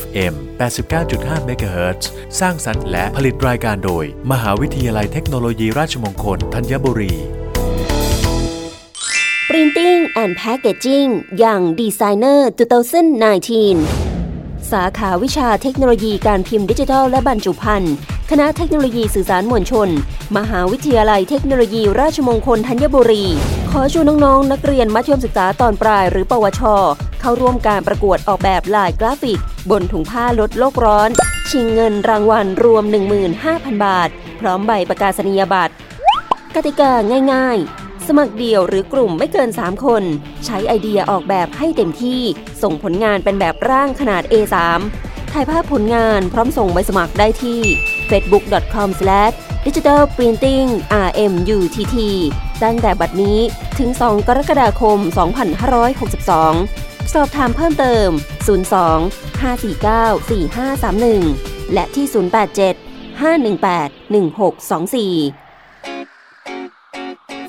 FM 89.5 MHz สร้างสรรค์และผลิตรายการโดย มหาวิทยาลัยเทคโนโลยีราชมงคลธัญบุรี Printing and Packaging อย่าง Designer 2019 สาขาวิชาเทคโนโลยีการพิมพ์ดิจิทัลและบรรจุภัณฑ์ คณะเทคโนโลยีสื่อสารมวลชน มหาวิทยาลัยเทคโนโลยีราชมงคลธัญบุรี ขอชวนน้องๆ นักเรียนมัธยมศึกษาตอนปลายหรือปวช เข้าร่วมการประกวดออกแบบลายกราฟิก บนถุงผ้าลดโลกร้อน ชิงเงินรางวัลรวม 15,000 บาท พร้อมใบประกาศนียบัตร กติกาง่ายๆ สมัครเดี่ยวหรือกลุ่มไม่เกิน 3 คน ใช้ไอเดียออกแบบให้เต็มที่ ส่งผลงานเป็นแบบร่างขนาด A3 ถ่ายภาพผลงานพร้อมส่งใบสมัครได้ที่ facebook.com/digitalprintingrmutt ตั้งแต่บัดนี้ถึง 2 กรกฎาคม 2562 สอบถามเพิ่มเติม 02 549 4531 และที่ 087 518 1624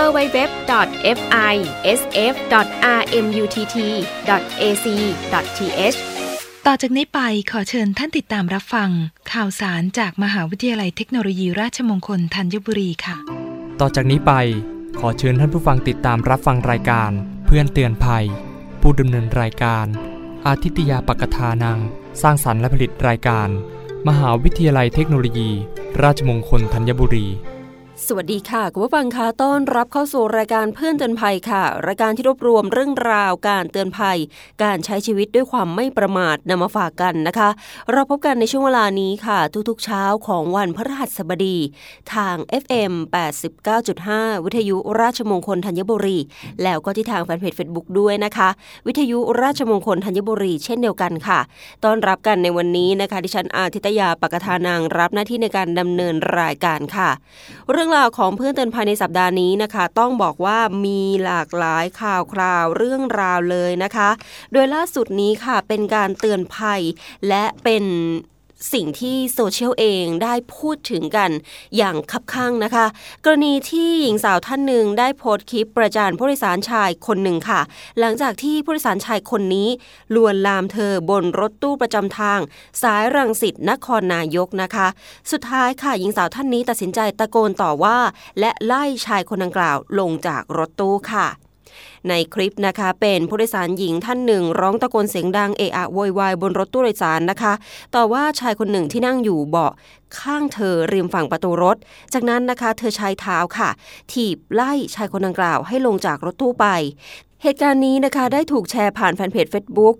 www.fisf.rmutt.ac.th ต่อจากนี้ไปขอเชิญท่านติดตามรับฟัง ข่าวสารจากมหาวิทยาลัยเทคโนโลยีราชมงคลธัญบุรีค่ะ ต่อจากนี้ไปขอเชิญท่านผู้ฟังติดตามรับฟังรายการ เพื่อนเตือนภัย ผู้ดำเนินรายการ อาทิตยาปกทานัง สร้างสรรค์และผลิตรายการ มหาวิทยาลัยเทคโนโลยี ราชมงคลธัญบุรี สวัสดีค่ะคุณผู้ฟังคะต้อนรับเข้าสู่รายการเพื่อนเตือนภัยค่ะ รายการที่รวบรวมเรื่องราวการเตือนภัย การใช้ชีวิตด้วยความไม่ประมาทนำมาฝากกันนะคะ เราพบกันในช่วงเวลานี้ค่ะ ทุกๆเช้าของวันพฤหัสบดี ทาง FM 89.5 วิทยุราชมงคลธัญบุรี แล้วก็ที่ทางแฟนเพจ Facebook ด้วยนะคะ วิทยุราชมงคลธัญบุรี เช่นเดียวกันค่ะต้อนรับกันในวันนี้นะคะ ดิฉันอาทิตยาปกทานางรับหน้าที่ในการดำเนินรายการค่ะ เรื่องราวของเพื่อนเตือนภัยในสัปดาห์นี้นะคะ ต้องบอกว่ามีหลากหลายข่าวคราวเรื่องราวเลยนะคะ โดยล่าสุดนี้ค่ะเป็นการเตือนภัยและเป็น สิ่งที่โซเชียลเองได้พูดถึงกันอย่างคับข้างนะคะ กรณีที่หญิงสาวท่านหนึ่งได้โพสต์คลิปประจานผู้โดยสารชายคนหนึ่งค่ะ หลังจากที่ผู้โดยสารชายคนนี้ ลวนลามเธอบนรถตู้ประจำทาง สายรังสิตนครนายกนะคะ สุดท้ายค่ะหญิงสาวท่านนี้ตัดสินใจตะโกนต่อว่า และไล่ชายคนดังกล่าวลงจากรถตู้ค่ะ ในคลิปนะคะ เป็นผู้โดยสารหญิงท่านหนึ่ง ร้องตะโกนเสียงดังเอะอะโวยวายบนรถตู้โดยสารนะคะ ต่อว่าชายคนหนึ่งที่นั่งอยู่เบาะข้างเธอริมฝั่งประตูรถ จากนั้นนะคะ เธอใช้เท้าค่ะ ถีบไล่ชายคนดังกล่าวให้ลงจากรถตู้ไป เหตุการณ์นี้นะคะได้ถูกแชร์ผ่านแฟนเพจ Facebook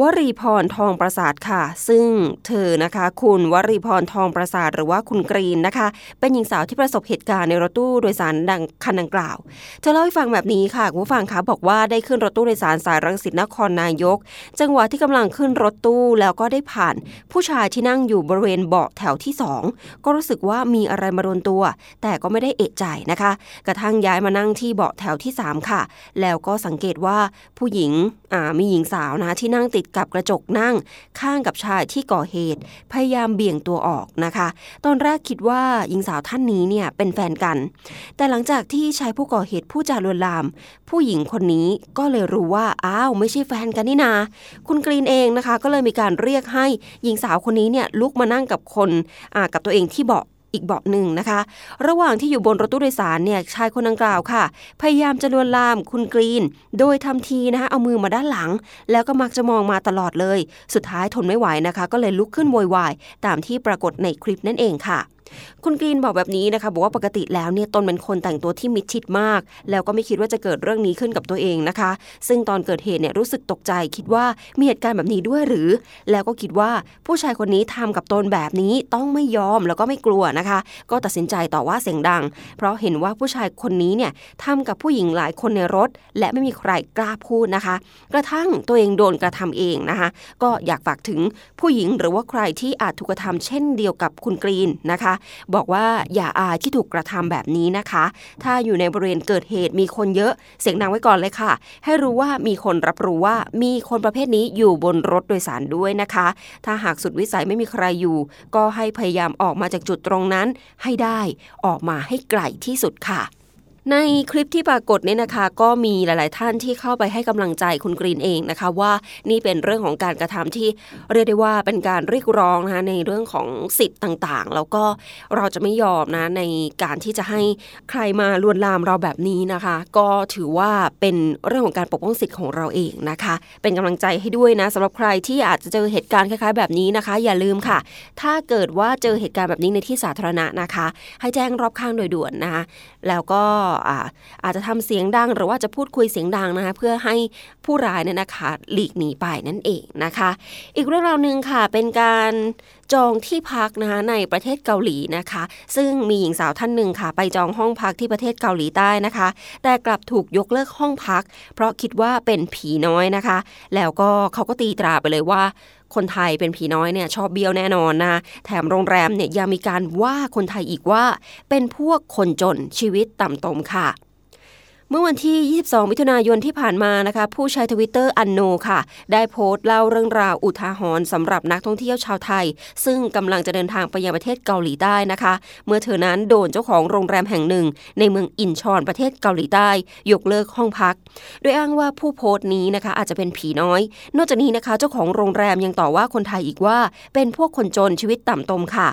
วรีพรทองประสาทค่ะ ซึ่งเธอนะคะ คุณวรีพรทองประสาทหรือว่าคุณกรีนนะคะ เป็นหญิงสาวที่ประสบเหตุการณ์ในรถตู้โดยสารดังคันดังกล่าว เธอเล่าให้ฟังแบบนี้ค่ะคุณผู้ฟังคะบอกว่าได้ขึ้นรถตู้โดยสารสายรังสิตนครนายก จังหวะที่กำลังขึ้นรถตู้แล้วก็ได้ผ่าน ผู้ชายที่นั่งอยู่บริเวณเบาะแถวที่ 2 ก็รู้สึกว่ามีอะไรมาโดนตัว แต่ก็ไม่ได้เอะใจนะคะ กระทั่งย้ายมานั่งที่เบาะแถวที่ 3 ค่ะ แล้วก็สังเกตว่าผู้หญิงมีหญิงสาวนะที่นั่งติดกับกระจกนั่ง ข้างกับชายที่ก่อเหตุ พยายามเบี่ยงตัวออกนะคะ ตอนแรกคิดว่าหญิงสาวท่านนี้เนี่ยเป็นแฟนกัน แต่หลังจากที่ชายผู้ก่อเหตุผู้จาลวนลาม ผู้หญิงคนนี้ก็เลยรู้ว่าอ้าวไม่ใช่แฟนกันนี่นา คุณกรีนเองนะคะ ก็เลยมีการเรียกให้หญิงสาวคนนี้เนี่ยลุกมานั่งกับคนกับตัวเองที่เบาะ อีกเบาะหนึ่งนะคะ ระหว่างที่อยู่บนรถตู้โดยสารเนี่ยชายคนดังกล่าวค่ะ พยายามจะลวนลามคุณกรีน โดยทำทีนะคะเอามือมาด้านหลัง แล้วก็มักจะมองมาตลอดเลย สุดท้ายทนไม่ไหวนะคะ ก็เลยลุกขึ้นโวยวายตามที่ปรากฏในคลิปนั่นเองค่ะ คุณกรีนบอกแบบนี้นะคะบอกว่าปกติแล้วเนี่ยตนเป็นคนแต่งตัวที่มิดชิดมาก แล้วก็ไม่คิดว่าจะเกิดเรื่องนี้ขึ้นกับตัวเองนะคะ ซึ่งตอนเกิดเหตุเนี่ยรู้สึกตกใจคิดว่ามีเหตุการณ์แบบนี้ด้วยหรือ แล้วก็คิดว่าผู้ชายคนนี้ทำกับตนแบบนี้ต้องไม่ยอมแล้วก็ไม่กลัวนะคะ ก็ตัดสินใจต่อว่าเสียงดัง เพราะเห็นว่าผู้ชายคนนี้เนี่ยทำกับผู้หญิงหลายคนในรถ และไม่มีใครกล้าพูดนะคะ กระทั่งตัวเองโดนกระทำเองนะคะ ก็อยากฝากถึงผู้หญิงหรือว่าใครที่อาจถูกกระทำเช่นเดียวกับคุณกรีนนะคะบอกว่าอย่าอายที่ถูกกระทำแบบนี้นะคะ ถ้าอยู่ในบริเวณเกิดเหตุมีคนเยอะ เสียงดังไว้ก่อนเลยค่ะ ให้รู้ว่ามีคนรับรู้ว่ามีคนประเภทนี้อยู่บนรถโดยสารด้วยนะคะ ถ้าหากสุดวิสัยไม่มีใครอยู่ ก็ให้พยายามออกมาจากจุดตรงนั้นให้ได้ออกมาให้ไกลที่สุดค่ะ ในคลิปที่ปรากฏเนี่ยนะคะ ก็มีหลาย ๆ ท่านที่เข้าไปให้กำลังใจคุณกรีนเองนะคะ ว่านี่เป็นเรื่องของการกระทำที่เรียกได้ว่าเป็นการเรียกร้องนะคะในเรื่องของสิทธิ์ต่าง ๆ แล้วก็เราจะไม่ยอมนะในการที่จะให้ใครมาลวนลามเราแบบนี้นะคะ ก็ถือว่าเป็นเรื่องของการปกป้องสิทธิ์ของเราเองนะคะ เป็นกำลังใจให้ด้วยนะสำหรับใครที่อาจจะเจอเหตุการณ์คล้าย ๆ แบบนี้นะคะ อย่าลืมค่ะ ถ้าเกิดว่าเจอเหตุการณ์แบบนี้ในที่สาธารณะนะคะ ให้แจ้งรอบข้างโดยด่วนนะคะแล้วก็อาอาจจะทำเสียงดังหรือว่าจะพูดคุยเสียงดังนะคะเพื่อให้ผู้ร้ายเนี่ยนะคะหลีกหนีไปนั่นเองนะคะ อีกเรื่องราวหนึ่งค่ะเป็นการ จองที่พักนะคะในประเทศเกาหลีนะคะ ซึ่งมีหญิงสาวท่านหนึ่งค่ะ ไปจองห้องพักที่ประเทศเกาหลีใต้นะคะ แต่กลับถูกยกเลิกห้องพัก เพราะคิดว่าเป็นผีน้อยนะคะ แล้วก็เขาก็ตีตราไปเลยว่าคนไทยเป็นผีน้อยเนี่ยชอบเบี้ยวแน่นอนนะ แถมโรงแรมเนี่ยยังมีการว่าคนไทยอีกว่า เป็นพวกคนจนชีวิตต่ำตมค่ะ เมื่อวันที่ 22 มิถุนายนที่ผ่านมานะคะ ผู้ใช้ทวิตเตอร์อันโนค่ะ ได้โพสต์เล่าเรื่องราวอุทาหรณ์สำหรับนักท่องเที่ยวชาวไทย ซึ่งกำลังจะเดินทางไปยังประเทศเกาหลีใต้นะคะ เมื่อเธอนั้นโดนเจ้าของโรงแรมแห่งหนึ่ง ในเมืองอินชอนประเทศเกาหลีใต้ ยกเลิกห้องพัก โดยอ้างว่าผู้โพสต์นี้นะคะอาจจะเป็นผีน้อย นอกจากนี้นะคะ เจ้าของโรงแรมยังต่อว่าคนไทยอีกว่า เป็นพวกคนจนชีวิตต่ำตมค่ะ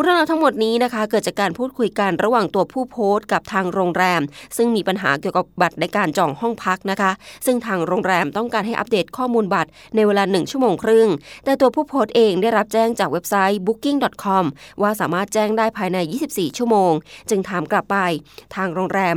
เรื่องราวทั้งหมดนี้นะคะ เกิดจากการพูดคุยกันระหว่างตัวผู้โพสต์กับทางโรงแรม ซึ่งมีปัญหาเกี่ยวกับบัตรในการจองห้องพักนะคะ ซึ่งทางโรงแรมต้องการให้อัปเดตข้อมูลบัตรในเวลา 1 ชั่วโมงครึ่ง แต่ตัวผู้โพสต์เองได้รับแจ้งจากเว็บไซต์ booking.com ว่าสามารถแจ้งได้ภายใน 24 ชั่วโมง จึงถามกลับไปทางโรงแรม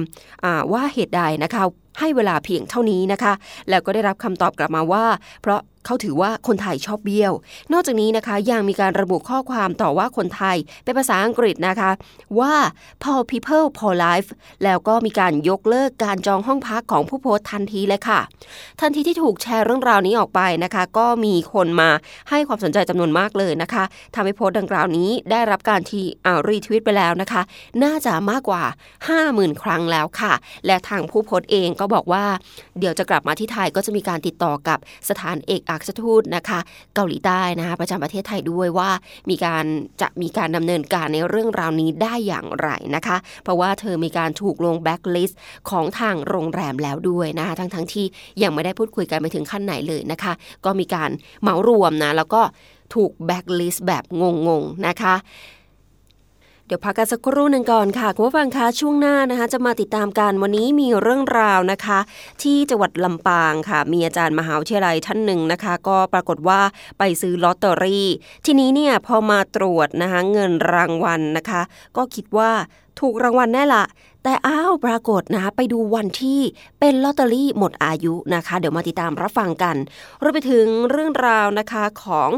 ว่าเหตุใดนะคะให้เวลาเพียงเท่านี้นะคะ แล้วก็ได้รับคำตอบกลับมาว่า เพราะ เขาถือว่าคนไทยชอบเบี้ยว นอกจากนี้นะคะยังมีการระบุข้อความต่อว่าคนไทยเป็นภาษาอังกฤษนะคะ ว่า poor people poor life แล้วก็มีการยกเลิกการจองห้องพักของผู้โพสต์ทันทีเลยค่ะ ทันทีที่ถูกแชร์เรื่องราวนี้ออกไปนะคะ ก็มีคนมาให้ความสนใจจำนวนมากเลยนะคะทำให้โพสต์ดังกล่าวนี้ได้รับการที่อ่า retweet ไปแล้วนะคะ น่าจะมากกว่า 50,000 ครั้งแล้วค่ะ และทางผู้โพสต์เองก็บอกว่า เดี๋ยวจะกลับมาที่ไทยก็จะมีการติดต่อกับสถานเอกอัครทูตนะคะ เกาหลีใต้นะคะประจำประเทศไทยด้วยว่ามีการจะมีการดำเนินการในเรื่องราวนี้ได้อย่างไรนะคะ เพราะว่าเธอมีการถูกลงแบ็กลิสต์ของทางโรงแรมแล้วด้วยนะคะทั้งทั้งที่ยังไม่ได้พูดคุยกันไปถึงขั้นไหนเลยนะคะ ก็มีการเหมารวมนะแล้วก็ถูกแบ็กลิสต์แบบงงๆนะคะ เดี๋ยวพักกันสักครู่หนึ่งก่อนค่ะคุณผู้ฟังคะช่วงหน้านะคะ จะมาติดตามกันวันนี้มีเรื่องราวนะคะ ที่จังหวัดลำปางค่ะ มีอาจารย์มหาวิทยาลัยท่านหนึ่งนะคะ ก็ปรากฏว่าไปซื้อลอตเตอรี่ ทีนี้เนี่ยพอมาตรวจนะคะเงินรางวัลนะคะ ก็คิดว่าถูกรางวัลแน่ละ แต่อ้าวปรากฏนะไปดูวันที่เป็นลอตเตอรี่หมดอายุนะคะ เดี๋ยวมาติดตามรับฟังกันรวมไปถึงเรื่องราวนะคะของ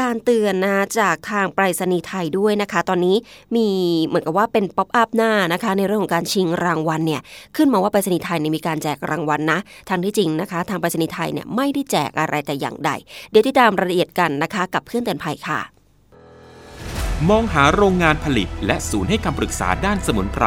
การเตือนนะจากทางไปรษณีย์ไทยด้วยนะคะ ตอนนี้มีเหมือนกับว่าเป็น pop-up หน้านะคะ ในเรื่องของการชิงรางวัลเนี่ยขึ้นมาว่าไปรษณีย์ไทยมีการแจกรางวัลนะทางที่จริงนะคะ ทางไปรษณีย์ไทยเนี่ยไม่ได้แจกอะไรแต่อย่างใด เดี๋ยวติดตามรายละเอียดกันนะคะ กับเพื่อนเตือนภัยค่ะมองหาโรงงานผลิต และศูนย์ให้คำปรึกษาด้านสมุนไพร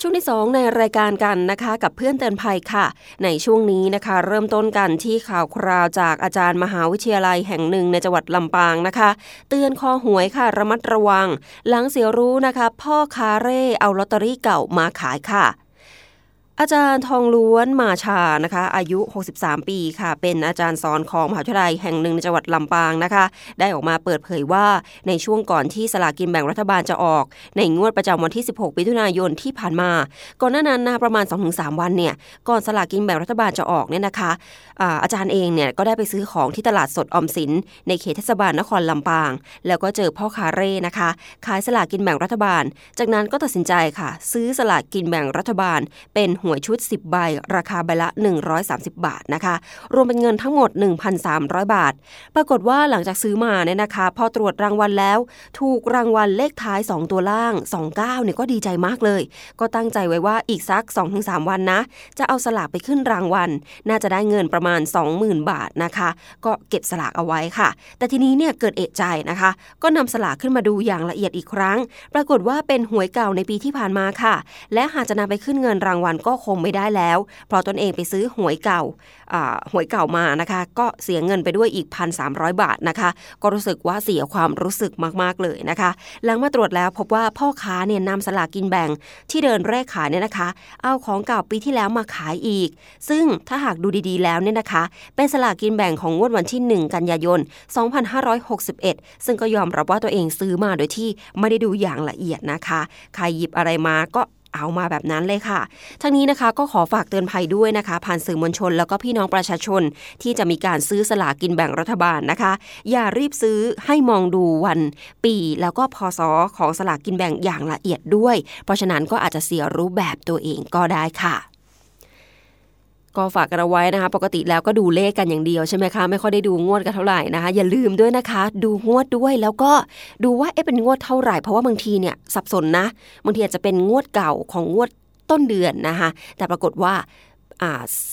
ช่วงที่ 2 ในรายการกันนะคะกับเพื่อนเตือนภัยค่ะ ในช่วงนี้นะคะ เริ่มต้นกันที่ข่าวคราวจากอาจารย์มหาวิทยาลัยแห่งหนึ่งในจังหวัดลำปางนะคะ เตือนคอหวยค่ะระมัดระวัง หลังเสียรู้นะคะ พ่อคาเร่เอาลอตเตอรี่เก่ามาขายค่ะ อาจารย์ทองล้วนมาชานะคะ อายุ 63 ปีค่ะ เป็นอาจารย์สอนของมหาวิทยาลัยแห่งหนึ่งในจังหวัดลำปางนะคะ ได้ออกมาเปิดเผยว่าในช่วงก่อนที่สลากินแบ่งรัฐบาลจะออก ในงวดประจำวันที่ 16มิถุนายนที่ผ่านมา ก่อนหน้านั้นนะประมาณ 2-3 วันเนี่ย ก่อนสลากินแบ่งรัฐบาลจะออกเนี่ยนะคะอาอาจารย์เองเนี่ยก็ได้ไปซื้อของที่ตลาดสดอมสิน ในเขตเทศบาลนครลำปาง แล้วก็เจอพ่อคาเร่นะคะ ขายสลากกินแบ่งรัฐบาล จากนั้นก็ตัดสินใจค่ะ ซื้อสลากกินแบ่งรัฐบาลเป็นวยชุด 10 ใบ ราคาใบละ 130 บาทนะคะ รวมเป็นเงินทั้งหมด 1,300 บาท ปรากฏว่าหลังจากซื้อมาเนี่ยนะคะ พอตรวจรางวัลแล้ว ถูกรางวัลเลขท้าย 2 ตัวล่าง 29เนี่ยก็ดีใจมากเลย ก็ตั้งใจไว้ว่าอีกสัก 2-3 วันนะ จะเอาสลากไปขึ้นรางวัล น่าจะได้เงินประมาณ 20,000 บาทนะคะ ก็เก็บสลากเอาไว้ค่ะ แต่ทีนี้เนี่ยเกิดเอะใจนะคะ ก็นำสลากขึ้นมาดูอย่างละเอียดอีกครั้ง ปรากฏว่าเป็นหวยเก่าในปีที่ผ่านมาค่ะ และหากจะนำไปขึ้นเงินรางวัลก็คงไม่ได้แล้ว เพราะตนเองไปซื้อหวยเก่าอ่าหวยเก่ามานะคะ ก็เสียเงินไปด้วยอีก 1,300 บาทนะคะ ก็รู้สึกว่าเสียความรู้สึกมากๆเลยนะคะ หลังมาตรวจแล้วพบว่าพ่อค้าเนี่ยนำสลากกินแบ่งที่เดินแรกขายเนี่ยนะคะ เอาของเก่าปีที่แล้วมาขายอีก ซึ่งถ้าหากดูดีๆแล้วเนี่ยนะคะ เป็นสลากกินแบ่งของงวดวันที่ 1 กันยายน 2561 ซึ่งก็ยอมรับว่าตัวเองซื้อมาโดยที่ไม่ได้ดูอย่างละเอียดนะคะ ใครหยิบอะไรมาก็ เอามาแบบนั้นเลยค่ะ ทั้งนี้นะคะก็ขอฝากเตือนภัยด้วยนะคะ ผ่านสื่อมวลชน แล้วก็พี่น้องประชาชน ที่จะมีการซื้อสลากกินแบ่งรัฐบาลนะคะ อย่ารีบซื้อให้มองดูวันปี แล้วก็พศของสลากกินแบ่งอย่างละเอียดด้วย เพราะฉะนั้นก็อาจจะเสียรูปแบบตัวเองก็ได้ค่ะ ก็ฝากกันเอาไว้นะคะ ปกติแล้วก็ดูเลขกันอย่างเดียวใช่ไหมคะ ไม่ค่อยได้ดูงวดกันเท่าไหร่นะคะ อย่าลืมด้วยนะคะ ดูงวดด้วยแล้วก็ดูว่าเอ๊ะเป็นงวดเท่าไหร่ เพราะว่าบางทีเนี่ยสับสนนะ บางทีอาจจะเป็นงวดเก่าของงวดต้นเดือนนะคะ แต่ปรากฏว่า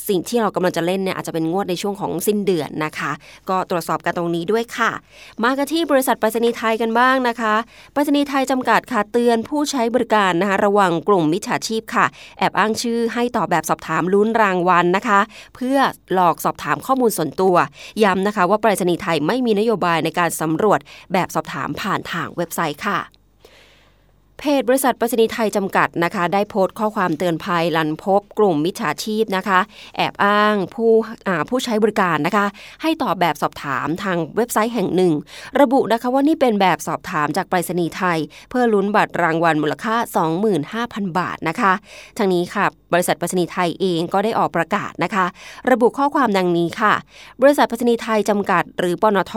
สิ่งที่เรากำลังจะเล่นเนี่ยอาจจะเป็นงวดในช่วงของสิ้นเดือนนะคะ ก็ตรวจสอบกันตรงนี้ด้วยค่ะ มากันที่บริษัทไปรษณีย์ไทยกันบ้างนะคะไปรษณีย์ไทยจำกัดค่ะเตือนผู้ใช้บริการนะคะ ระวังกลุ่มมิจฉาชีพค่ะ แอบอ้างชื่อให้ตอบแบบสอบถามลุ้นรางวัลนะคะ เพื่อหลอกสอบถามข้อมูลส่วนตัว ย้ำนะคะ ว่าไปรษณีย์ไทยไม่มีนโยบายในการสำรวจแบบสอบถามผ่านทางเว็บไซต์ค่ะ เพจบริษัทปรษณีย์ไทยจำกัดนะคะ ได้โพสต์ข้อความเตือนภัยลันพบกลุ่มมิจฉาชีพนะคะ แอบอ้างผู้ผู้ใช้บริการนะคะ ให้ตอบแบบสอบถามทางเว็บไซต์แห่งหนึ่ง ระบุนะคะว่านี่เป็นแบบสอบถามจากไปรษณีย์ไทย เพื่อลุ้นบัตรรางวัลมูลค่า 25,000 บาทนะคะทางนี้ค่ะ บริษัทปรษณีย์ไทยเองก็ได้ออกประกาศนะคะ ระบุข้อความดังนี้ค่ะ บริษัทปรษณีย์ไทยจำกัด หรือปนท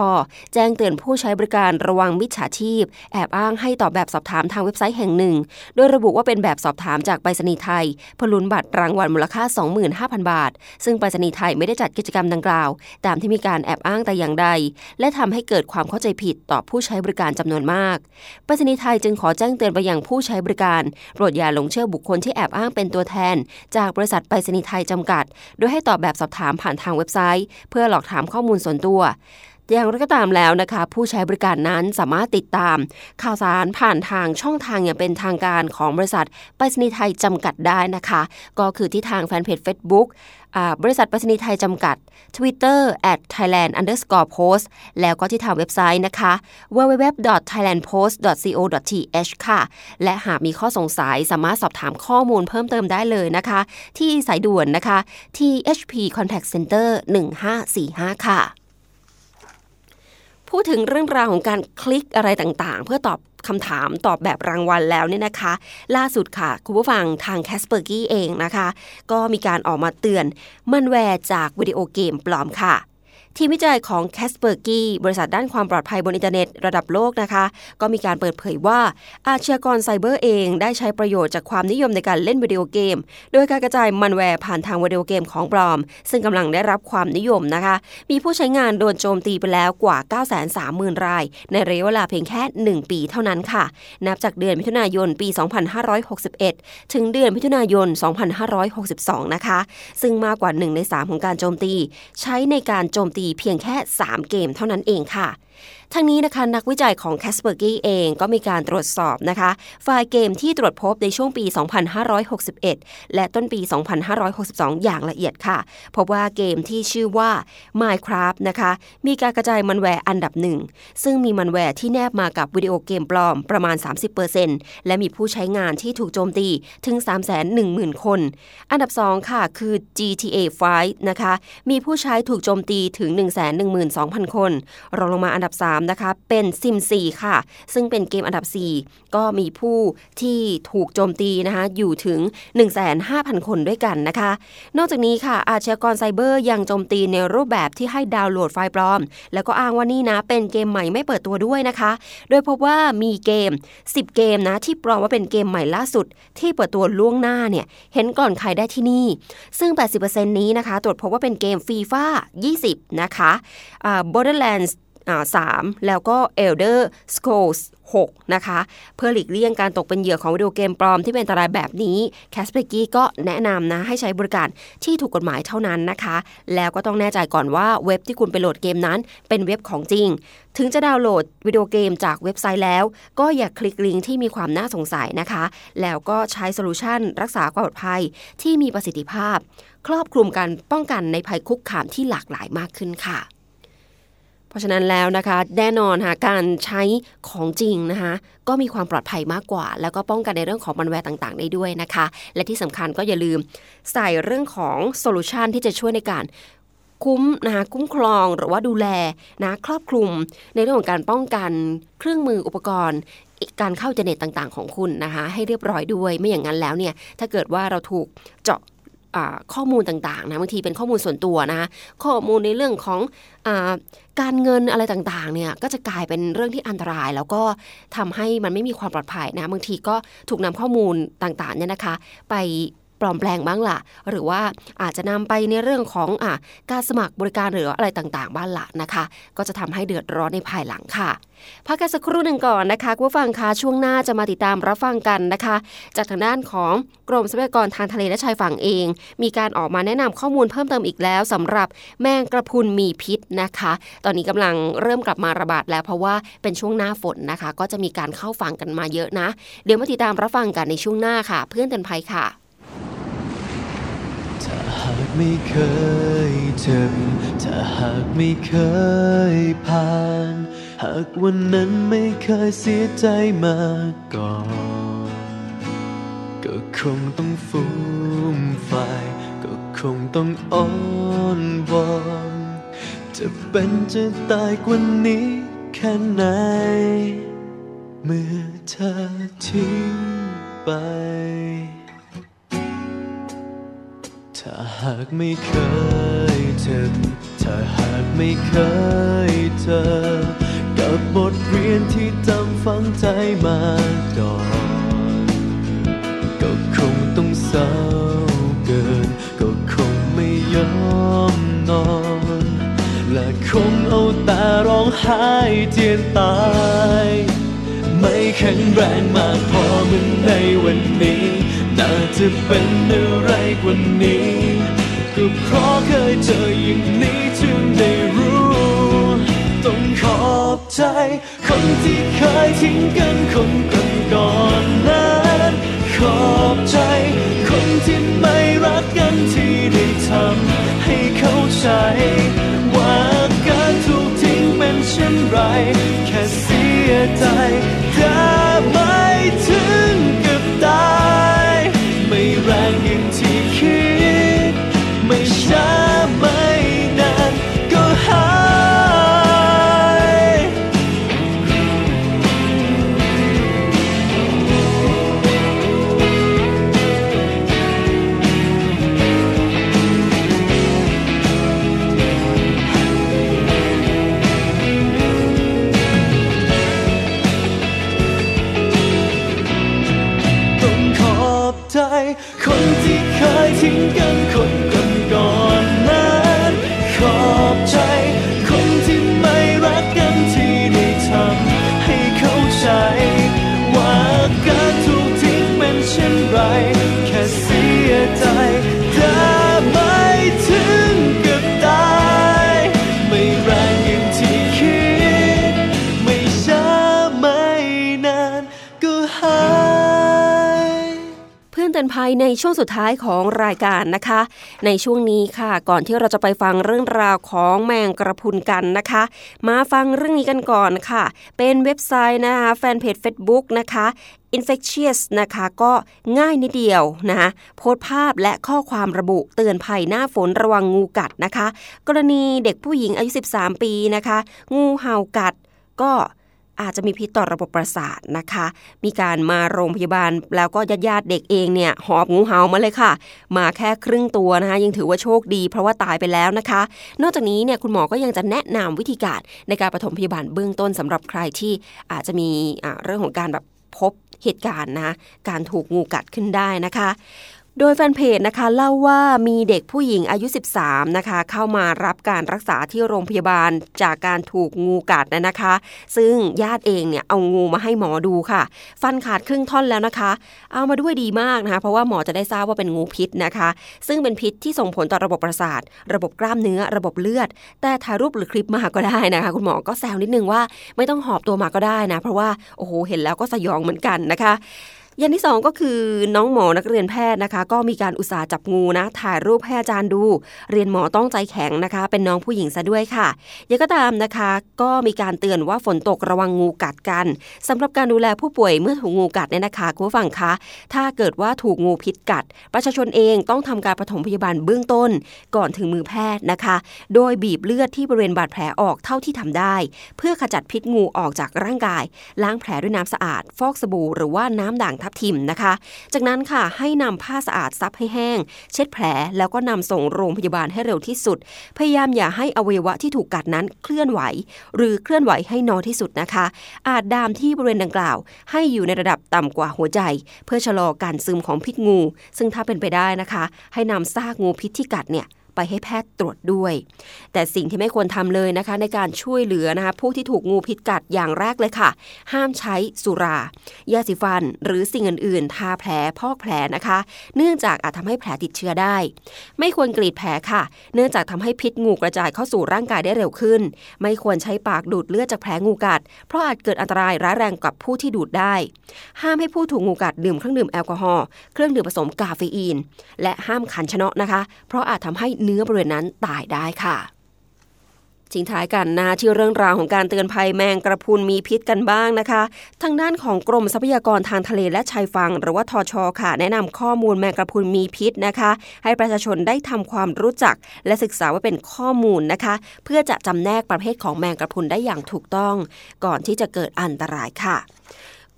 แจ้งเตือนผู้ใช้บริการระวังมิจฉาชีพ แอบอ้างให้ตอบแบบสอบถามทางเว็บไซต์แห่งหนึ่ง โดยระบุว่าเป็นแบบสอบถามจากไปรษณีย์ไทยเพื่อลุ้นบัตรรางวัลมูลค่า 25,000 บาท ซึ่งไปรษณีย์ไทยไม่ได้จัดกิจกรรมดังกล่าว ตามที่มีการแอบอ้างแต่อย่างใด และทำให้เกิดความเข้าใจผิดต่อผู้ใช้บริการจำนวนมากไปรษณีย์ไทยจึงขอแจ้งเตือนไปยังผู้ใช้บริการโปรดอย่าหลงเชื่อบุคคลที่แอบอ้างเป็นตัวแทน จากบริษัทไปรษณีย์ไทยจำกัด โดยให้ตอบแบบสอบถามผ่านทางเว็บไซต์ เพื่อหลอกถามข้อมูลส่วนตัว อย่างไรก็ตามแล้วนะคะ ผู้ใช้บริการนั้นสามารถติดตาม ข่าวสารผ่านทางช่องทางอย่างเป็นทางการของบริษัทไปรษณีย์ไทยจำกัดได้นะคะ ก็คือที่ทางแฟนเพจ Facebook บริษัทไปรษณีย์ไทยจำกัด Twitter at thailand underscore post แล้วก็ที่ทางเว็บไซต์นะคะ www.thailandpost.co.th ค่ะ และหากมีข้อสงสัยสามารถสอบถามข้อมูลเพิ่มเติมได้เลยนะคะ ที่สายด่วนนะคะที่ THP Contact Center 1545 ค่ะ พูดถึงเรื่องราวของการคลิกอะไรต่างๆ เพื่อตอบคำถามตอบแบบรางวัลแล้วเนี่ยนะคะ ล่าสุดค่ะ คุณผู้ฟังทาง Kaspersky เองนะคะ ก็มีการออกมาเตือนมันแวร์จากวิดีโอเกมปลอมค่ะ ทีมวิจัยของ c a s p e r g y บริษัทด้านความปลอดภัยบนอินเทอร์เน็ตระดับโลกนะคะ ก็มีการเปิดเผยว่าอาชญากรไซเบอร์เองได้ใช้ประโยชน์จากความนิยมในการเล่นวิดีโอเกม โดยการกระจายมันแวร์ผ่านทางวิดีโอเกมของปลอม ซึ่งกำลังได้รับความนิยมนะคะ มีผู้ใช้งานโดนโจมตีไปแล้วกว่า 930,000 ราย ในระยะเวลาเพียงแค่ 1 ปีเท่านั้นค่ะ นับจากเดือนมิถุนายนปี 2561 ถึงเดือนมิถุนายน 2562 นะคะ ซึ่งมากกว่า 1 ใน 3 ของการโจมตี ใช้ในการโจมตีเพียงแค่ 3 เกมเท่านั้นเองค่ะ ทั้งนี้นะคะนักวิจัยของ c a s p e r g y เองก็มีการตรวจสอบนะคะไฟล์เกมที่ตรวจพบในช่วงปี 2561 และต้นปี 2562 อย่างละเอียดค่ะ พบว่าเกมที่ชื่อว่า Minecraft นะคะมีการกระจายมันแวร์อันดับหนึ่ง ซึ่งมีมันแวร์ที่แนบมากับวิดีโอเกมปลอมประมาณ 30%และมีผู้ใช้งานที่ถูกโจมตีถึง 310,000 คน อันดับ 2 ค่ะ คือ GTA 5นะคะมีผู้ใช้ถูกโจมตีถึง 112,000 คนรองลงมาอันดับ3 3นะคะ เป็นซิม 4 ค่ะ ซึ่งเป็นเกมอันดับ 4 ก็มีผู้ที่ถูกโจมตีนะคะ อยู่ถึง 15,000 คนด้วยกันนะคะ นอกจากนี้ค่ะ อาชญากรไซเบอร์ยังโจมตีในรูปแบบที่ให้ดาวน์โหลดไฟล์ปลอม แล้วก็อ้างว่านี่นะ เป็นเกมใหม่ไม่เปิดตัวด้วยนะคะ โดยพบว่ามีเกม 10 เกมนะ ที่ปลอมว่าเป็นเกมใหม่ล่าสุด ที่เปิดตัวล่วงหน้าเนี่ย เห็นก่อนใครได้ที่นี่ ซึ่ง 80%นี้นะคะ ตรวจพบว่าเป็นเกมฟีฟ่า20 นะคะ Borderlands สามแล้วก็ Elder Scrolls 6 นะคะ เพื่อหลีกเลี่ยงการตกเป็นเหยื่อของวิดีโอเกมปลอมที่เป็นอันตรายแบบนี้ c a s p e r g y ก็แนะนำนะให้ใช้บริการที่ถูกกฎหมายเท่านั้นนะคะ แล้วก็ต้องแน่ใจก่อนว่าเว็บที่คุณไปโหลดเกมนั้น เป็นเว็บของจริง ถึงจะดาวน์โหลดวิดีโอเกมจากเว็บไซต์แล้ว ก็อย่าคลิกลิงก์ที่มีความน่าสงสัยนะคะ แล้วก็ใช้ solution รักษาความปลอดภัยที่มีประสิทธิภาพ ครอบคลุมการป้องกันในภัยคุกคามที่หลากหลายมากขึ้นค่ะ เพราะฉะนั้นแล้วนะคะแน่นอนค่ะการใช้ของจริงนะคะก็มีความปลอดภัยมากกว่า แล้วก็ป้องกันในเรื่องของมันแวร์ต่างๆ ได้ด้วยนะคะ และที่สำคัญก็อย่าลืมใส่เรื่องของ solution ที่จะช่วยในการคุ้มนะคะคุ้มครองหรือว่าดูแลนะครอบคลุม ในเรื่องของการป้องกันเครื่องมืออุปกรณ์การเข้าเจเน็ตต่างๆ ของคุณนะคะให้เรียบร้อยด้วยไม่อย่างนั้นแล้วเนี่ยถ้าเกิดว่าเราถูกเจาะ ข้อมูลต่างๆนะบางทีเป็นข้อมูลส่วนตัวนะข้อมูลในเรื่องของอการเงินอะไรต่างๆเนี่ยก็จะกลายเป็นเรื่องที่อันตราย แล้วก็ทำให้มันไม่มีความปลอดภัยนะบางทีก็ถูกนำข้อมูลต่างๆเนี่ยนะคะ ไป ปลอมแปลงบ้างล่ะ หรือว่าอาจจะนำไปในเรื่องของอะการสมัครบริการหรืออะไรต่างๆ บ้านละนะคะ ก็จะทำให้เดือดร้อนในภายหลังค่ะพักกันสักครู่หนึ่งก่อนนะคะคุณผู้ฟังคะช่วงหน้าจะมาติดตามรับฟังกันนะคะ จากทางด้านของกรมทรัพยากรทางทะเลและชายฝั่งเอง มีการออกมาแนะนำข้อมูลเพิ่มเติมอีกแล้วสำหรับแมงกระพุนมีพิษนะคะ ตอนนี้กำลังเริ่มกลับมาระบาดแล้วเพราะว่าเป็นช่วงหน้าฝนนะคะ ก็จะมีการเข้าฟังกันมาเยอะนะ เดี๋ยวมาติดตามรับฟังกันในช่วงหน้าค่ะ เพื่อนเตือนภัยค่ะ ไม่เคยเจ็บถ้าหากไม่เคยผ่าน หากวันนั้นไม่เคยเสียใจมาก่อน ก็คงต้องฟูมไฟก็คงต้องอ้อนวอนจะเป็นจะตายกว่านี้แค่ไหน เมื่อเธอทิ้งไป ถ้าหากไม่เคยเจ็บถ้าหากไม่เคยเจอ กับบทเรียนที่จำฝังใจมาก่อน ก็คงต้องเศร้าเกิน ก็คงไม่ยอมนอน และคงเอาแต่ร้องไห้เจียนตาย ไม่แข็งแรงมากพอเหมือนในวันนี้ จะเป็นอะไรกว่านี้ ก็เพราะเคยเจออย่างนี้จึงได้รู้ ต้องขอบใจ คนที่เคยทิ้งกันคนก่อนก่อนนั้นขอบใจ คนที่ไม่รักกันที่ได้ทำให้เข้าใจ ว่าการถูกทิ้งเป็นเช่นไร แค่เสียใจไม่ ในช่วงสุดท้ายของรายการนะคะ ในช่วงนี้ค่ะ ก่อนที่เราจะไปฟังเรื่องราวของแมงกระพุนกันนะคะ มาฟังเรื่องนี้กันก่อนค่ะ เป็นเว็บไซต์นะคะแฟนเพจ Facebook นะคะ infectious นะคะก็ง่ายนิดเดียวนะคะโพสภาพและข้อความระบุเตือนภัยหน้าฝนระวังงูกัดนะคะ กรณีเด็กผู้หญิงอายุ 13 ปีนะคะ งูเห่ากัดก็ อาจจะมีพิษต่อระบบประสาทนะคะ มีการมาโรงพยาบาลแล้วก็ญาติญาติๆเด็กเองเนี่ยหอบงูเห่ามาเลยค่ะ มาแค่ครึ่งตัวนะคะยังถือว่าโชคดี เพราะว่าตายไปแล้วนะคะ นอกจากนี้เนี่ยคุณหมอก็ยังจะแนะนำวิธีการในการปฐมพยาบาลเบื้องต้นสำหรับใครที่อาจจะมีอ่าเรื่องของการแบบพบเหตุการณ์นะการถูกงูกัดขึ้นได้นะคะ โดยแฟนเพจนะคะเล่าว่ามีเด็กผู้หญิงอายุ 13 นะคะ เข้ามารับการรักษาที่โรงพยาบาลจากการถูกงูกัดนะคะ ซึ่งญาติเองเนี่ยเอางูมาให้หมอดูค่ะ ฟันขาดครึ่งท่อนแล้วนะคะ เอามาด้วยดีมากนะคะ เพราะว่าหมอจะได้ทราบว่าเป็นงูพิษนะคะ ซึ่งเป็นพิษที่ส่งผลต่อระบบประสาท ระบบกล้ามเนื้อ ระบบเลือด แต่ถ่ายรูปหรือคลิปมาก็ได้นะคะ คุณหมอก็แซวนิดนึงว่าไม่ต้องหอบตัวมาก็ได้นะ เพราะว่าโอ้โหเห็นแล้วก็สยองเหมือนกันนะคะ อย่างที่สองก็คือน้องหมอนักเรียนแพทย์นะคะ ก็มีการอุตส่าห์จับงูนะ ถ่ายรูปให้อาจารย์ดู เรียนหมอต้องใจแข็งนะคะ เป็นน้องผู้หญิงซะด้วยค่ะยังก็ตามนะคะ ก็มีการเตือนว่าฝนตกระวังงูกัดกันสำหรับการดูแลผู้ป่วยเมื่อถูกงูกัดเนี่ยนะคะคุณผู้ฟังคะ ถ้าเกิดว่าถูกงูพิษกัด ประชาชนเองต้องทำการปฐมพยาบาลเบื้องต้น ก่อนถึงมือแพทย์นะคะ โดยบีบเลือดที่บริเวณบาดแผลออกเท่าที่ทำได้ เพื่อขจัดพิษงูออกจากร่างกาย ล้างแผลด้วยน้ำสะอาด ฟอกสบู่หรือว่าน้ำด่างทับทิมนะคะ จากนั้นค่ะให้นำผ้าสะอาดซับให้แห้ง เช็ดแผลแล้วก็นำส่งโรงพยาบาลให้เร็วที่สุด พยายามอย่าให้อวัยวะที่ถูกกัดนั้นเคลื่อนไหว หรือเคลื่อนไหวให้น้อยที่สุดนะคะ อาจดามที่บริเวณดังกล่าว ให้อยู่ในระดับต่ำกว่าหัวใจ เพื่อชะลอการซึมของพิษงู ซึ่งถ้าเป็นไปได้นะคะ ให้นำซากงูพิษที่กัดเนี่ย ไปให้แพทย์ตรวจด้วย แต่สิ่งที่ไม่ควรทำเลยนะคะ ในการช่วยเหลือนะคะผู้ที่ถูกงูพิษกัดอย่างแรกเลยค่ะ ห้ามใช้สุรา ยาสีฟัน หรือสิ่งอื่นๆ ทาแผลพอกแผลนะคะ เนื่องจากอาจทำให้แผลติดเชื้อได้ ไม่ควรกรีดแผลค่ะ เนื่องจากทำให้พิษงูกระจายเข้าสู่ร่างกายได้เร็วขึ้น ไม่ควรใช้ปากดูดเลือดจากแผลงูกัด เพราะอาจเกิดอันตรายร้ายแรงกับผู้ที่ดูดได้ ห้ามให้ผู้ถูกงูกัดดื่มเครื่องดื่มแอลกอฮอล์เครื่องดื่มผสมกาเฟอีน และห้ามขันชนะนะคะ เพราะอาจทำให้เนื้อบริเวณนั้นตายได้ค่ะทิ้งท้ายกันนะที่เรื่องราวของการเตือนภัยแมงกระพุนมีพิษกันบ้างนะคะ ทางด้านของกรมทรัพยากรทางทะเลและชายฝั่งหรือว่าทชค่ะ แนะนำข้อมูลแมงกระพุนมีพิษนะคะ ให้ประชาชนได้ทำความรู้จัก และศึกษาว่าเป็นข้อมูลนะคะ เพื่อจะจำแนกประเภทของแมงกระพุนได้อย่างถูกต้อง ก่อนที่จะเกิดอันตรายค่ะ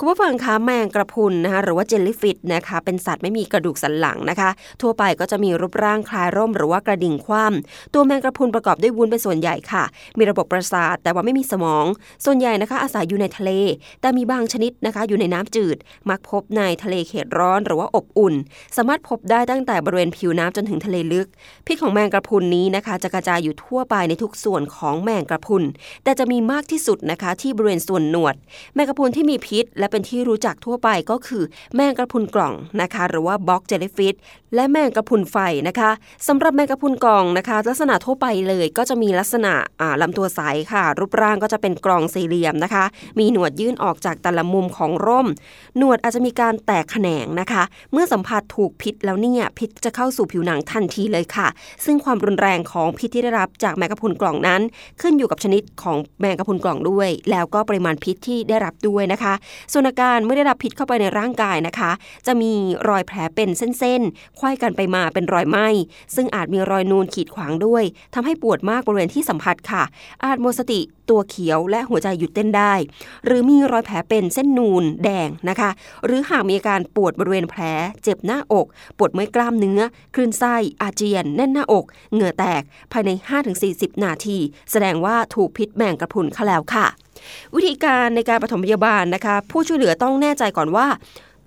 คุณผู้ฟังคะแมงกระพุนนะคะหรือว่าเจลลี่ฟิชนะคะเป็นสัตว์ไม่มีกระดูกสันหลังนะคะ ทั่วไปก็จะมีรูปร่างคล้ายร่มหรือว่ากระดิ่งคว่ำตัวแมงกระพุนประกอบด้วยวุ้นเป็นส่วนใหญ่ค่ะ มีระบบประสาทแต่ว่าไม่มีสมอง ส่วนใหญ่นะคะอาศัยอยู่ในทะเล แต่มีบางชนิดนะคะอยู่ในน้ำจืด มักพบในทะเลเขตร้อนหรือว่าอบอุ่น สามารถพบได้ตั้งแต่บริเวณผิวน้ำจนถึงทะเลลึก พิษของแมงกะพรุนนี้นะคะ จะกระจายอยู่ทั่วไปในทุกส่วนของแมงกะพรุนแต่จะมีมากที่สุดนะคะที่บริเวณส่วนหนวด แมงกะพรุนที่มีพิษและเป็นที่รู้จักทั่วไปก็คือ แมงกะพรุนกล่องนะคะ หรือว่า box jellyfish และแมงกะพรุนไฟนะคะสำหรับแมงกระพุนกล่องนะคะ ลักษณะทั่วไปเลยก็จะมีลักษณะอ่าลำตัวใสค่ะ รูปร่างก็จะเป็นกล่องสี่เหลี่ยมนะคะ มีหนวดยื่นออกจากแต่ละมุมของร่ม หนวดอาจจะมีการแตกแขนงนะคะ เมื่อสัมผัสถูกพิษแล้วเนี่ยพิษจะเข้าสู่ผิวหนังทันทีเลยค่ะ ซึ่งความรุนแรงของพิษที่ได้รับจากแมงกะพรุนกล่องนั้น ขึ้นอยู่กับชนิดของแมงกะพรุนกล่องด้วย แล้วก็ปริมาณพิษที่ได้รับด้วยนะคะส่วนอาการเมื่อได้รับพิษเข้าไปในร่างกายนะคะ จะมีรอยแผลเป็นเส้นๆไขว้กันไปมาเป็นรอยไหมซึ่งอาจมีรอยนูนขีดขวางด้วยทำให้ปวดมากบริเวณที่สัมผัสค่ะ อาจหมดสติตัวเขียวและหัวใจหยุดเต้นได้ หรือมีรอยแผลเป็นเส้นนูนแดงนะคะ หรือหากมีอาการปวดบริเวณแผล เจ็บหน้าอก ปวดเมื่อยกล้ามเนื้อ คลื่นไส้ อาเจียน แน่นหน้าอก เหงื่อแตก ภายใน 5-40 นาที แสดงว่าถูกพิษแมงกระพุนเข้าแล้วค่ะ วิธีการในการปฐมพยาบาลนะคะ ผู้ช่วยเหลือต้องแน่ใจก่อนว่า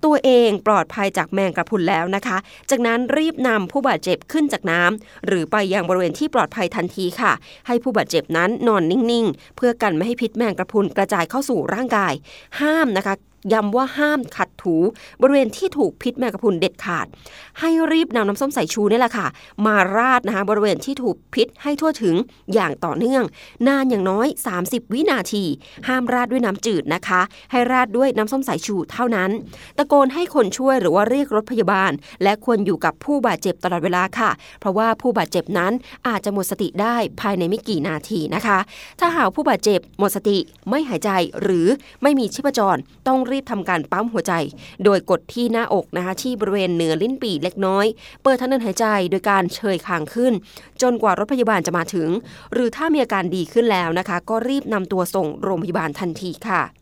ตัวเองปลอดภัยจากแมงกระพุนแล้วนะคะ จากนั้นรีบนำผู้บาดเจ็บขึ้นจากน้ำหรือไปยังบริเวณที่ปลอดภัยทันทีค่ะ ให้ผู้บาดเจ็บนั้นนอนนิ่งๆ เพื่อกันไม่ให้พิษแมงกระพุนกระจายเข้าสู่ร่างกาย ห้ามนะคะ ย้ำว่าห้ามขัดถูบริเวณที่ถูกพิษแมงกะพรุนเด็ดขาด ให้รีบนำน้ำส้มสายชูนี่แหละค่ะ มาราดนะคะบริเวณที่ถูกพิษให้ทั่วถึงอย่างต่อเนื่อง นานอย่างน้อย 30 วินาที ห้ามราดด้วยน้ำจืดนะคะ ให้ราดด้วยน้ำส้มสายชูเท่านั้น ตะโกนให้คนช่วยหรือว่าเรียกรถพยาบาล และควรอยู่กับผู้บาดเจ็บตลอดเวลาค่ะ เพราะว่าผู้บาดเจ็บนั้นอาจจะหมดสติได้ภายในไม่กี่นาทีนะคะ ถ้าหากผู้บาดเจ็บหมดสติไม่หายใจหรือไม่มีชีพจรต้องรีบทำการปั๊มหัวใจ โดยกดที่หน้าอกนะคะที่บริเวณเหนือลิ้นปี่เล็กน้อย เปิดทางเดินหายใจโดยการเชยคางขึ้น จนกว่ารถพยาบาลจะมาถึง หรือถ้ามีอาการดีขึ้นแล้วนะคะ ก็รีบนำตัวส่งโรงพยาบาลทันทีค่ะ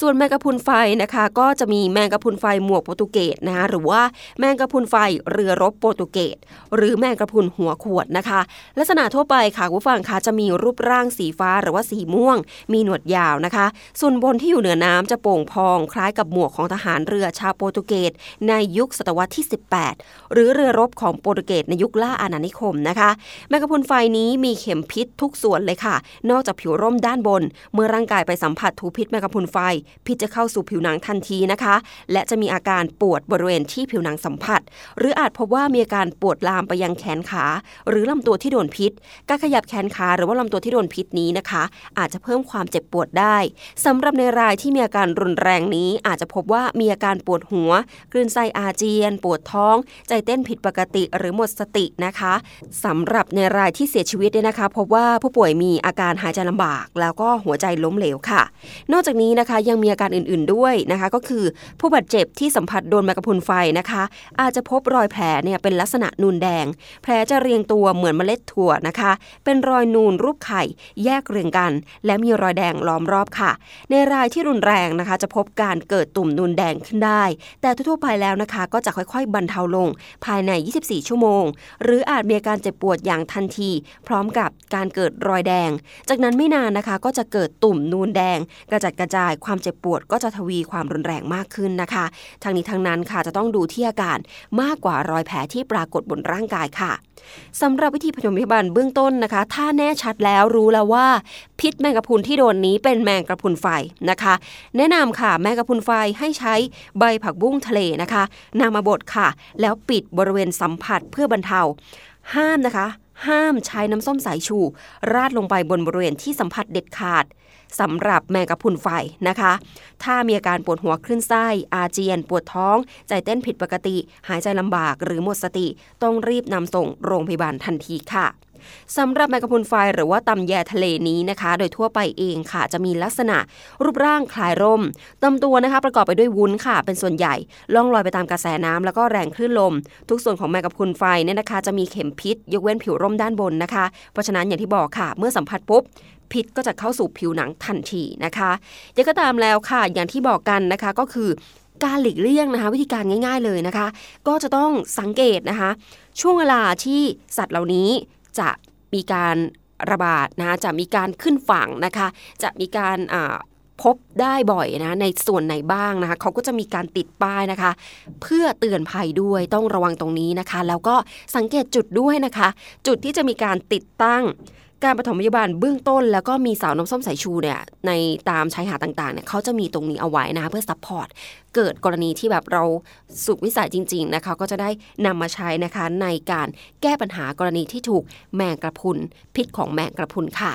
ส่วนแมงกะพุนไฟนะคะก็จะมีแมงกะพุนไฟหมวกโปรตุเกสนะคะหรือว่าแมงกะพุนไฟเรือรบโปรตุเกสหรือแมงกะพุนหัวขวดนะคะ ลักษณะทั่วไปค่ะคุณฟังคะจะมีรูปร่างสีฟ้าหรือว่าสีม่วง มีหนวดยาวนะคะ ส่วนบนที่อยู่เหนือน้ำจะโป่งพองคล้ายกับหมวกของทหารเรือชาวโปรตุเกสในยุคศตวรรษที่ 18 หรือเรือรบของโปรตุเกสในยุคล่าอาณานิคมนะคะ แมงกะพุนไฟนี้มีเข็มพิษทุกส่วนเลยค่ะ นอกจากผิวร่มด้านบน เมื่อร่างกายไปสัมผัสถูพิษแมงกะพุนไฟพิษจะเข้าสู่ผิวหนังทันทีนะคะ และจะมีอาการปวดบริเวณที่ผิวหนังสัมผัส หรืออาจพบว่ามีอาการปวดลามไปยังแขนขา หรือลำตัวที่โดนพิษ การขยับแขนขาหรือว่าลำตัวที่โดนพิษนี้นะคะ อาจจะเพิ่มความเจ็บปวดได้สำหรับในรายที่มีอาการรุนแรงนี้ อาจจะพบว่ามีอาการปวดหัวคลื่นไส้อาเจียน ปวดท้อง ใจเต้นผิดปกติหรือหมดสตินะคะสำหรับในรายที่เสียชีวิตเนี่ยนะคะ พบว่าผู้ป่วยมีอาการหายใจลำบาก แล้วก็หัวใจล้มเหลวค่ะ นอกจากนี้นะคะยังังมีอาการอื่น ๆด้วยนะคะ ก็คือผู้บาดเจ็บที่สัมผัสโดนแมกกาพุนไฟนะคะ อาจจะพบรอยแผลเนี่ยเป็นลักษณะนูนแดง แผลจะเรียงตัวเหมือนเมล็ดถั่วนะคะ เป็นรอยนูนรูปไข่แยกเรียงกัน และมีรอยแดงล้อมรอบค่ะ ในรายที่รุนแรงนะคะ จะพบการเกิดตุ่มนูนแดงขึ้นได้ แต่ทั่วไปแล้วนะคะ ก็จะค่อยๆ บรรเทาลง ภายใน 24 ชั่วโมง หรืออาจมีอาการเจ็บปวดอย่างทันที พร้อมกับการเกิดรอยแดง จากนั้นไม่นานนะคะ ก็จะเกิดตุ่มนูนแดง กระจัดกระจายความเจ็บปวดก็จะทวีความรุนแรงมากขึ้นนะคะ ทางนี้ทางนั้นค่ะจะต้องดูที่อาการมากกว่ารอยแผลที่ปรากฏบนร่างกายค่ะสำหรับวิธีพยมพยาบาลเบื้องต้นนะคะ ถ้าแน่ชัดแล้วรู้แล้วว่า พิษแมงกะพรุนที่โดนนี้เป็นแมงกะพรุนไฟนะคะ แนะนำค่ะแมงกะพรุนไฟให้ใช้ใบผักบุ้งทะเลนะคะนำมาบดค่ะ แล้วปิดบริเวณสัมผัสเพื่อบรรเทา ห้ามนะคะ ห้ามใช้น้ำส้มสายชู ราดลงไปบนบริเวณที่สัมผัสเด็ดขาด สำหรับแมงกะพรุนไฟนะคะ ถ้ามีอาการปวดหัวคลื่นไส้ อาเจียน ปวดท้อง ใจเต้นผิดปกติ หายใจลำบากหรือหมดสติ ต้องรีบนำส่งโรงพยาบาลทันทีค่ะสำหรับแมงกะพรุนไฟหรือว่าตำแยทะเลนี้นะคะ โดยทั่วไปเองค่ะ จะมีลักษณะรูปร่างคล้ายร่มตำตัวนะคะ ประกอบไปด้วยวุ้นค่ะ เป็นส่วนใหญ่ล่องลอยไปตามกระแสน้ำแล้วก็แรงคลื่นลม ทุกส่วนของแมงกะพรุนไฟเนี่ยนะคะ จะมีเข็มพิษ ยกเว้นผิวร่มด้านบนนะคะ เพราะฉะนั้นอย่างที่บอกค่ะ เมื่อสัมผัสปุ๊บ พิษก็จะเข้าสู่ผิวหนังทันทีนะคะยังก็ตามแล้วค่ะ อย่างที่บอกกันนะคะก็คือการหลีกเลี่ยงนะคะ วิธีการง่าย ๆเลยนะคะ ก็จะต้องสังเกตนะคะ ช่วงเวลาที่สัตว์เหล่านี้จะมีการระบาดนะคะจะมีการขึ้นฝั่งนะคะ จะมีการพบได้บ่อยนะในส่วนไหนบ้างนะคะเขาก็จะมีการติดป้ายนะคะ เพื่อเตือนภัยด้วยต้องระวังตรงนี้นะคะ แล้วก็สังเกตจุดด้วยนะคะ จุดที่จะมีการติดตั้ง การปฐมพยาบาลเบื้องต้น แล้วก็มีเสาน้ำส้มสายชูเนี่ยในตามชายหาดต่างๆเนี่ยเขาจะมีตรงนี้เอาไว้นะคะเพื่อ support เกิดกรณีที่แบบเหตุสุดวิสัยจริง ๆนะคะ ก็จะได้นำมาใช้นะคะในการแก้ปัญหากรณีที่ถูกแมงกะพรุนพิษของแมงกะพรุนค่ะ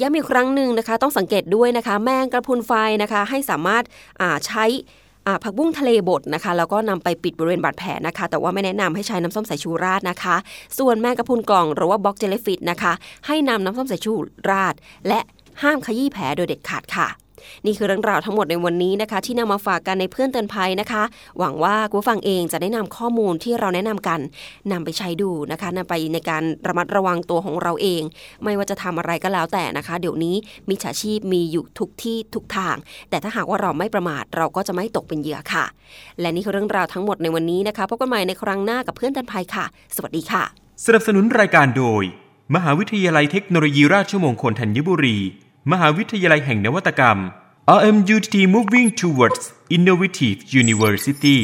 ย้ำอีกครั้งหนึ่งนะคะ ต้องสังเกตด้วยนะคะ แมงกะพรุนไฟนะคะ ให้สามารถใช้ ผักบุ้งทะเลบดนะคะ แล้วก็นำไปปิดบริเวณบาดแผลนะคะ แต่ว่าไม่แนะนำให้ใช้น้ำส้มสายชูราดนะคะ ส่วนแมงกะพรุนกล่องหรือว่าบล็อกเจลฟิตนะคะ ให้นำน้ำส้มสายชูราด และห้ามขยี้แผลโดยเด็ดขาดค่ะ นี่คือเรื่องราวทั้งหมดในวันนี้นะคะ ที่นำมาฝากกันในเพื่อนเตือนภัยนะคะ หวังว่าคุณฟังเองจะได้นำข้อมูลที่เราแนะนำกันนำไปใช้ดูนะคะนำไปในการระมัดระวังตัวของเราเอง ไม่ว่าจะทำอะไรก็แล้วแต่นะคะ เดี๋ยวนี้มิจฉาชีพมีอยู่ทุกที่ทุกทาง แต่ถ้าหากว่าเราไม่ประมาทเราก็จะไม่ตกเป็นเหยื่อค่ะ และนี่คือเรื่องราวทั้งหมดในวันนี้นะคะพบกันใหม่ในครั้งหน้ากับเพื่อนเตือนภัยค่ะ สวัสดีค่ะ สนับสนุนรายการโดย มหาวิทยาลัยเทคโนโลยีราชมงคลธัญบุรี มหาวิทยาลัยแห่งนวัตกรรม RMUTT Moving Towards Innovative University